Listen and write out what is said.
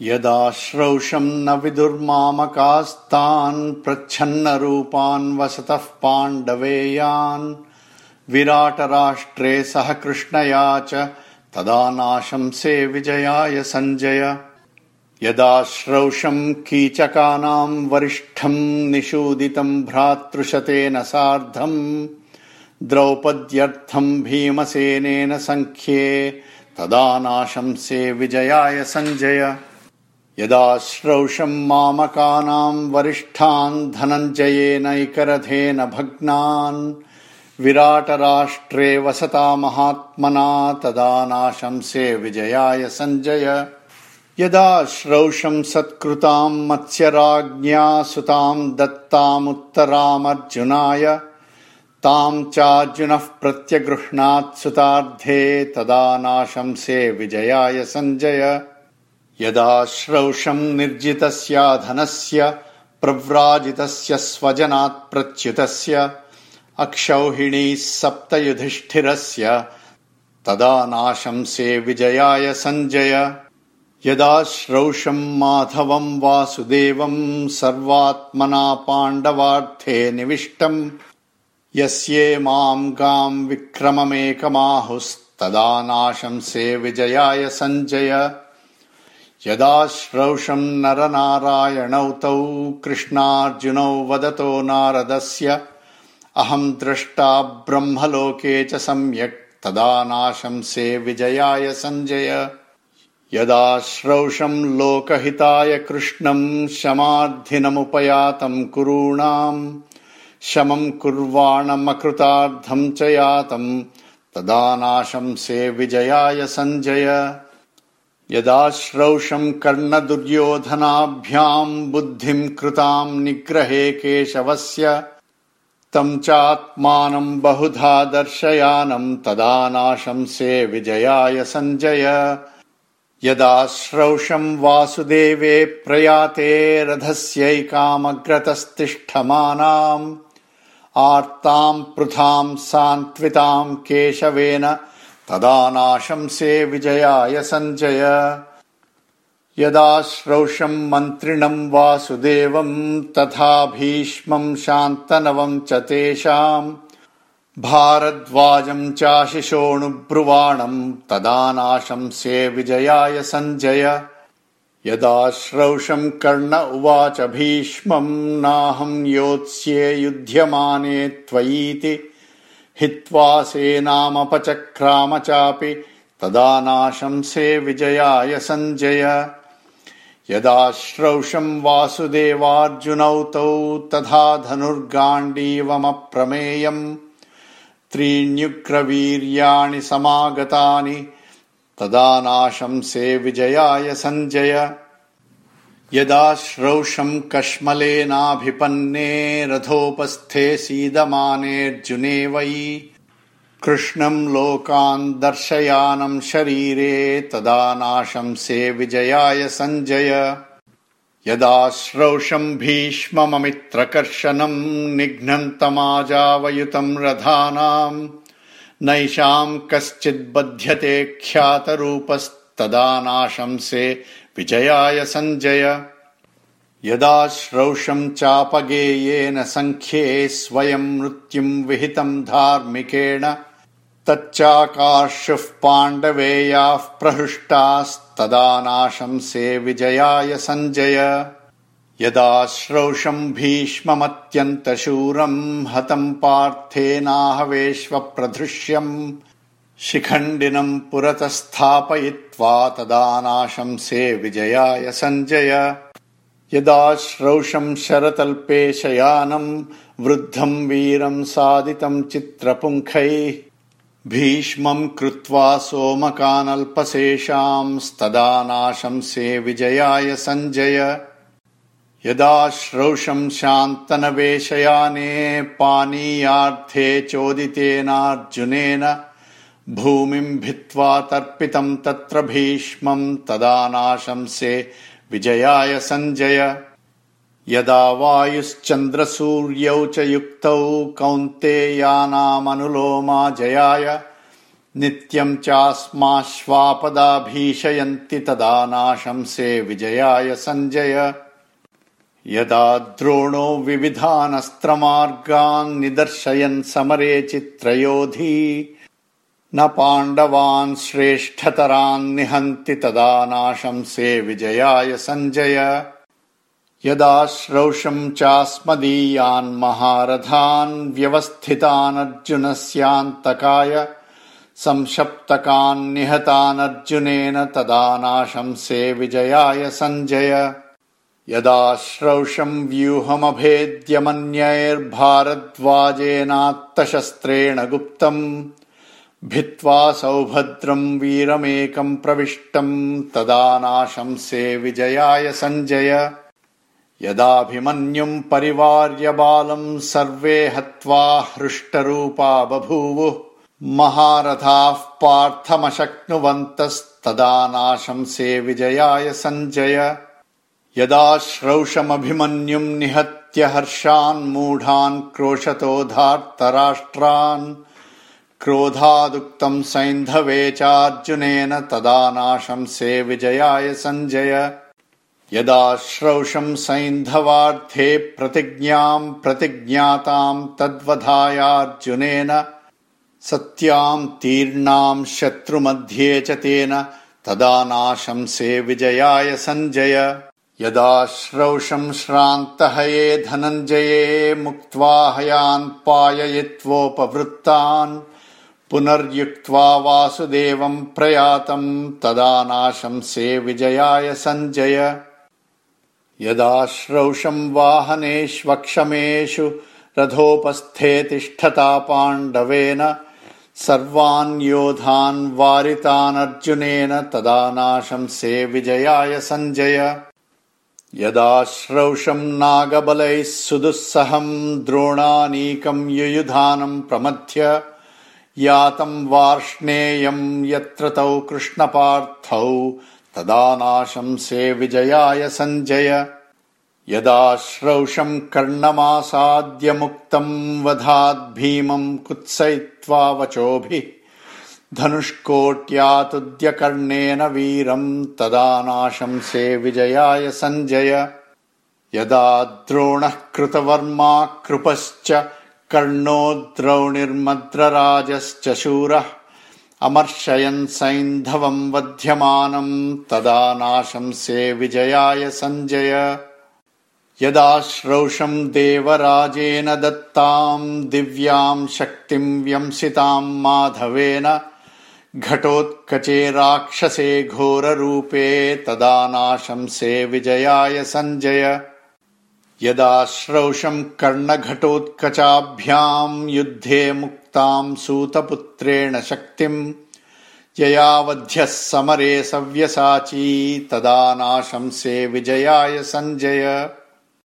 यदा श्रौषम् न विदुर्मामकास्तान् प्रच्छन्नरूपान् वसतः पाण्डवेयान्। विराटराष्ट्रे सह कृष्णया च तदा नाशंसे विजयाय सञ्जय यदा श्रौषम् कीचकानाम् वरिष्ठम् निषूदितम् भ्रातृशतेन सार्धम् द्रौपद्यर्थम् भीमसेनेन सङ्ख्ये तदा नाशंसे विजयाय सञ्जय यदा श्रौषम् मामकानाम् वरिष्ठान् धनञ्जयेनैकरथेन भग्नान् विराटराष्ट्रे वसता महात्मना तदा नाशंसे विजयाय सञ्जय यदा श्रौषम् सत्कृताम् मत्स्यराज्ञा सुताम् दत्तामुत्तरामर्जुनाय ताम् चार्जुनः प्रत्यगृह्णात्सुतार्धे तदा नाशंसे विजयाय सञ्जय यदा श्रौषम् निर्जितस्याधनस्य प्रव्राजितस्य स्वजनात् प्रच्युतस्य अक्षौहिणीः सप्तयुधिष्ठिरस्य तदा नाशंसे विजयाय सञ्जय यदा श्रौषम् माधवम् वासुदेवम् सर्वात्मना पाण्डवार्थे निविष्टम्। यस्ये माम् गाम् विक्रममेकमाहुस्तदा नाशंसे विजयाय सञ्जय यदा श्रौषम् नरनारायणौ तौ कृष्णार्जुनौ वदतो नारदस्य अहम् द्रष्टा ब्रह्मलोके च सम्यक् तदा नाशंसे विजयाय सञ्जय। यदा श्रौषम् लोकहिताय कृष्णम् शमार्थिनमुपयातम् कुरूणाम् शमम् कुर्वाणमकृतार्थम् च यातम् तदा नाशंसे विजयाय सञ्जय यदा श्रौषम् कर्णदुर्योधनाभ्याम् बुद्धिम् कृताम् निग्रहे केशवस्य तम् चात्मानम् बहुधा दर्शयानम् तदा नाशंसे विजयाय सञ्जय। यदा श्रौषम् वासुदेवे प्रयाते रथस्यैकामग्रतस्तिष्ठमानाम् आर्ताम् पृथाम् सान्त्विताम् केशवेन तदा नाशंसे विजयाय सञ्जय यदा श्रौषम् मन्त्रिणम् वासुदेवम् तथा भीष्मम् शान्तनवम् च तेषाम् भारद्वाजम् चाशिशोऽणुब्रुवाणम् तदा नाशंसे विजयाय सञ्जय यदा श्रौषम् कर्ण उवाच भीष्मम् नाहम् योत्स्ये युध्यमाने त्वयीति हित्वा सेनामपचक्राम चापि तदा नाशंसे विजयाय सञ्जय। यदा श्रौषम् वासुदेवार्जुनौ तौ तथा धनुर्गाण्डीवमप्रमेयम् त्रीण्युग्रवीर्याणि समागतानि तदा नाशंसे विजयाय सञ्जय यदा श्रौषम् कश्मलेनाभिपन्ने रथोपस्थे सीदमानेऽर्जुने वै। कृष्णम् लोकान् दर्शयानम् शरीरे तदा नाशंसे विजयाय सञ्जय यदा श्रौषम् भीष्मममित्रकर्षणम् निघ्नन्तमाजावयुतम् रथानाम् नैषाम् कश्चिद्बध्यते ख्यातरूपस्तदा नाशंसे विजयाय सञ्जय यदा श्रौषम् चापगेयेन सङ्ख्ये स्वयम् मृत्युम् विहितम् धार्मिकेण तच्चाकार्षुः पाण्डवेयाः प्रहृष्टास्तदा नाशंसे विजयाय सञ्जय यदा श्रौषम् भीष्ममत्यन्तशूरम् हतम् पार्थेनाहवेष्वप्रधृष्यम् शिखण्डिनम् पुरतः स्थापयित्वा तदा नाशंसे विजयाय सञ्जय। यदा श्रौषम् शरतल्पे शयानम् वृद्धम् वीरम् सादितम् चित्रपुङ्खैः भीष्मम् कृत्वा सोमकानल्पशेषांस्तदा नाशंसे विजयाय सञ्जय। यदा श्रौषम् शान्तनवेशयाने पानीयार्थे चोदितेनार्जुनेन भूमिम् भित्त्वा तर्पितम् तत्र भीष्मम् तदा नाशंसे विजयाय सञ्जय यदा वायुश्चन्द्रसूर्यौ च युक्तौ कौन्तेयानामनुलोमा जयाय नित्यम् चास्माश्वापदा भीषयन्ति तदा नाशंसे विजयाय सञ्जय यदा द्रोणो विविधानस्त्रमार्गान् निदर्शयन् समरे चित्रयोधी न पाण्डवान् श्रेष्ठतरान् निहन्ति तदा नाशंसे विजयाय सञ्जय। यदा श्रौषम् चास्मदीयान् महारथान् व्यवस्थितानर्जुनस्यान्तकाय संशप्तकान् निहतानर्जुनेन तदा नाशंसे विजयाय सञ्जय। यदा श्रौषम् व्यूहमभेद्यमन्यैर्भारद्वाजेनात्तशस्त्रेण गुप्तम् भित्त्वा सौभद्रम् वीरमेकम् प्रविष्टम् तदा नाशंसे विजयाय सञ्जय यदाभिमन्युम् परिवार्य बालम् सर्वे हत्वा हृष्टरूपा बभूवुः। महारथाः पार्थमशक्नुवन्तस्तदा नाशंसे विजयाय सञ्जय यदा श्रौषमभिमन्युम् निहत्य हर्षान्मूढान् क्रोशतोधार्तराष्ट्रान् क्रोधादुक्तम् सैन्धवे चार्जुनेन तदा नाशंसे विजयाय सञ्जय यदा श्रौषम् सैन्धवार्थे प्रतिज्ञाम् प्रतिज्ञाताम् तद्वधायार्जुनेन सत्याम् तीर्णाम् शत्रुमध्ये च तेन तदा नाशंसे विजयाय सञ्जय यदा श्रौषम् श्रान्तहये धनञ्जये मुक्त्वा हयान् पाययित्वोपवृत्तान् पुनर्युक्त्वा वासुदेवम् प्रयातम् तदा नाशंसे विजयाय सञ्जय। यदा श्रौषम् वाहनेष्वक्षमेषु रथोपस्थे तिष्ठता पाण्डवेन सर्वान् योधान् वारितानर्जुनेन तदा नाशंसे विजयाय सञ्जय। यदा श्रौषम् नागबलैः सुदुःसहम् द्रोणानीकम् युयुधानम् प्रमथ्य यातम् वार्ष्णेयम् यत्र तौ कृष्णपार्थौ तदा नाशंसे विजयाय सञ्जय यदा श्रौषम् कर्णमासाद्यमुक्तम् वधाद्भीमम् कुत्सयित्वा वचोभिः धनुष्कोट्यातुद्यकर्णेन वीरम् तदा नाशंसे विजयाय सञ्जय यदा द्रोणः कृतवर्मा कृपश्च कर्णो द्रौणिर्मद्रराजश्च शूरः अमर्शयन् सैन्धवम् वध्यमानम् तदा नाशंसे विजयाय सञ्जय यदा श्रौषम् देवराजेन दत्ताम् दिव्याम् शक्तिम् व्यंसिताम् माधवेन घटोत्कचे राक्षसे घोररूपे तदा नाशंसे विजयाय सञ्जय यदा श्रौषम् कर्णघटोत्कचाभ्याम् युद्धे मुक्ताम् सूतपुत्रेण शक्तिम् ययावध्यः समरे सव्यसाची तदा नाशंसे विजयाय सञ्जय